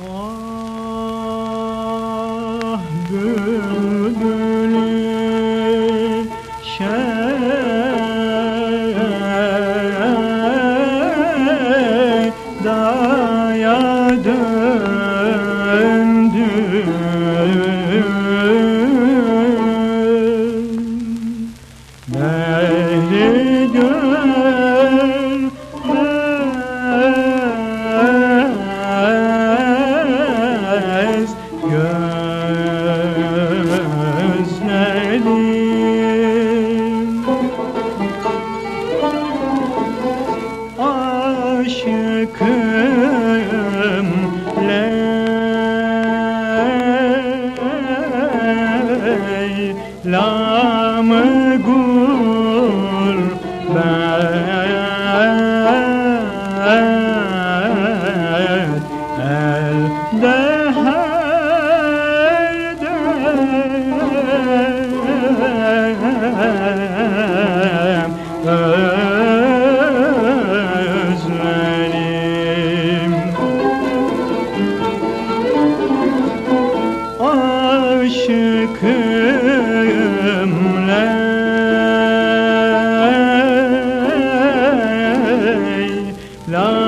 Ah bülbülü Şehdaya döndüm. Beni görmez Leyla'mı gurbet Leyla'mı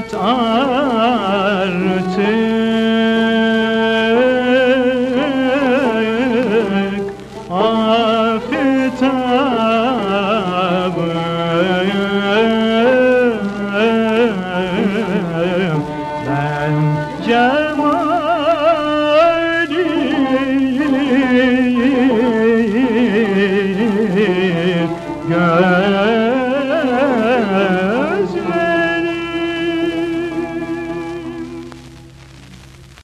et artık. Ah, Afitabı ben gel